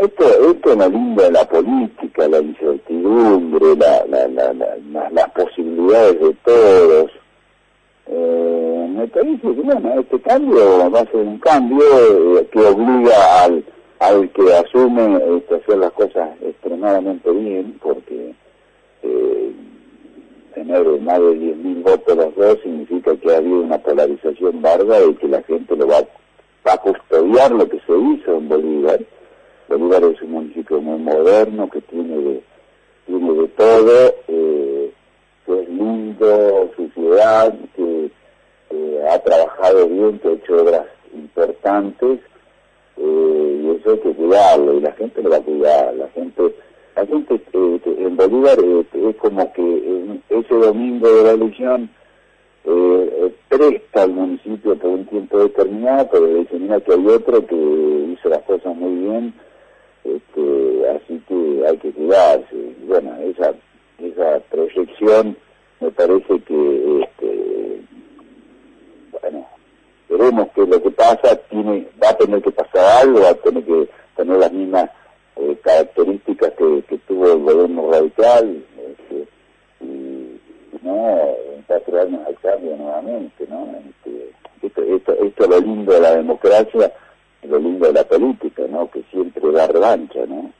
Esto, esto de la política, la incertidumbre, la, la, la, las posibilidades de todos. Eh, me parece que bueno, este cambio va a ser un cambio eh, que obliga al, al que asume este, hacer las cosas extremadamente bien, porque eh, tener más de 10.000 votos los dos significa que ha habido una polarización bárbara y que la gente lo va, va a custodiar lo que se hizo en Bolívar Bolívar es un municipio muy moderno que tiene de, tiene de todo, eh, que es lindo, su ciudad, que ha trabajado bien, que ha hecho obras importantes, eh, y eso hay que cuidarlo, y la gente lo va a cuidar, la gente, la gente eh, en Bolívar es como que ese domingo de la elección presta al municipio por un tiempo determinado, pero dice, mira que hay otro que hizo las cosas muy bien, este, así que hay que cuidarse. Bueno, esa, esa proyección me parece que, este, bueno, veremos que lo que pasa tiene, va a tener que pasar algo, va a tener que tener las mismas eh, características que, que, tuvo el gobierno radical, este, y no, en cuatro años al cambio nuevamente, ¿no? Este, esto, esto, esto es lo lindo de la democracia, lo lindo de la política, ¿no? Que siempre da revancha, ¿no?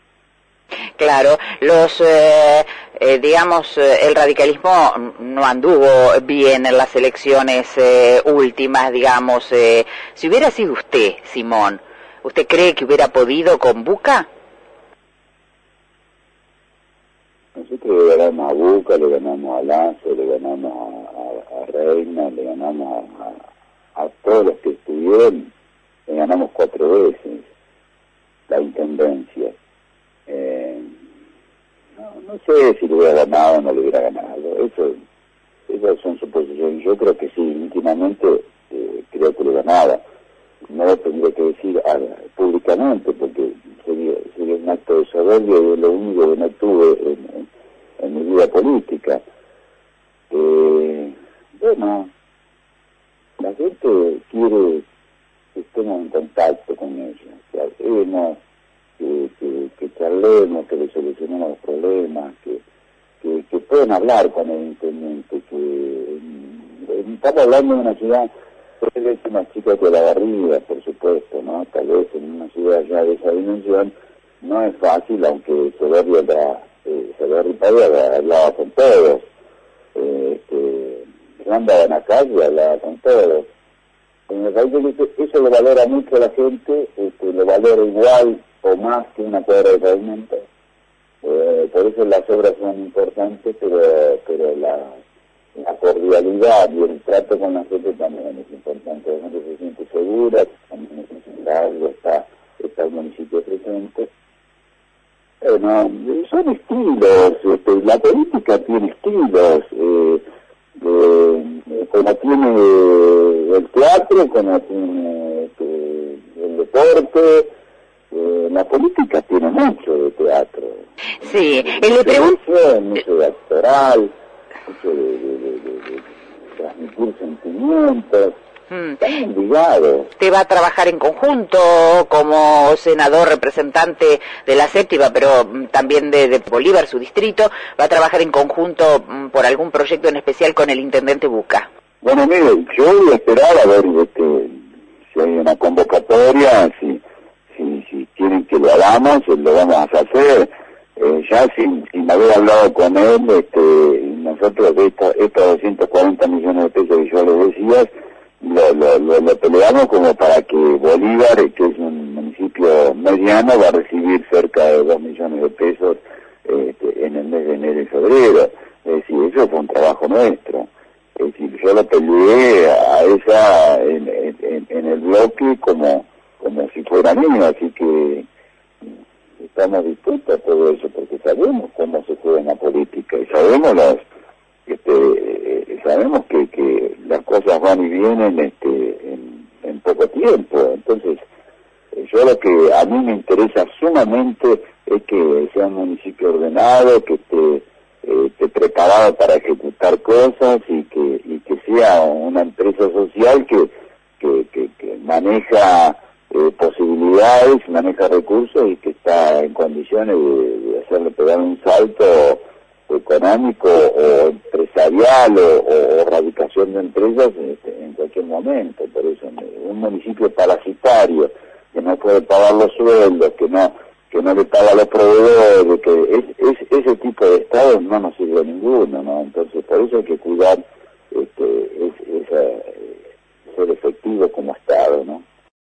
Claro, los, eh, eh, digamos, eh, el radicalismo no anduvo bien en las elecciones últimas, digamos. si hubiera sido usted, Simón, ¿usted cree que hubiera podido con Buca? Nosotros le ganamos a Buca, le ganamos a Lazo, le ganamos a, Reina, le ganamos a, a todos los que estuvieron, ganamos cuatro veces la intendencia. Eh, no, sé si le hubiera ganado o no le hubiera ganado. Eso, esas son suposiciones. Yo creo que sí, íntimamente eh, creo que le ganaba. No lo tendría que decir públicamente porque sería, sería un acto de soberbia y es lo único que no tuve en, en, mi vida política. Eh, bueno, la gente quiere estemos en contacto con ellos, que hablemos, que, que, que charlemos, que le solucionemos los problemas, que, que, que puedan hablar con el intendente, que estamos hablando de una ciudad, tal vez más chica que la barriga, por supuesto, ¿no? Tal vez en una ciudad ya de esa dimensión no es fácil, aunque se la, eh, Padilla hablaba con todos, eh, que andaba en la calle hablaba con todos, eso lo valora mucho la gente, este, lo valora igual o más que una cuadra de pavimento. Eh, por eso las obras son importantes, pero, pero la, cordialidad y el trato con la gente también es importante. La gente se siente segura, también está, está el municipio presente. Bueno, son estilos, este, la política tiene estilos. Eh, eh, como tiene el teatro, como tiene este, el deporte, eh, la política tiene mucho de teatro. Sí, él le pregunto... Mucho de actoral, mucho de, de, transmitir sentimientos. Mm. Usted va a trabajar en conjunto como senador representante de la séptima, pero mm, también de, Bolívar, su distrito. ¿Va a trabajar en conjunto mm, por algún proyecto en especial con el intendente Buca? Bueno, mire, yo voy a esperar a ver este, si hay una convocatoria, si, si, si quieren que lo hagamos, lo vamos a hacer. Eh, ya sin, sin haber hablado con él, este, nosotros de estos 240 millones de pesos que yo les decía, lo, lo, lo, peleamos como para que Bolívar, que es un municipio mediano, va a recibir cerca de 2 millones de pesos este, en el mes de enero y febrero. Es decir, eso fue un trabajo nuestro. Es decir, yo lo peleé en, el bloque como, como si fuera mío, así que estamos dispuestos a todo eso porque sabemos cómo se juega en la política y sabemos las este, eh, sabemos que, que las cosas van y vienen este, en, en poco tiempo. Entonces, yo lo que a mí me interesa sumamente es que sea un municipio ordenado, que esté, eh, esté preparado para ejecutar cosas y sea una empresa social que, que, maneja eh, posibilidades, maneja recursos y que está en condiciones de, hacerle pegar un salto económico o empresarial o, radicación de empresas este, en, cualquier momento. Por eso, un municipio parasitario que no puede pagar los sueldos, que no que no le paga a los proveedores, que es, ese tipo de estados no nos sirve a ninguno, ¿no? Entonces, por eso hay que cuidar este, es, ser efectivo como estado, ¿no?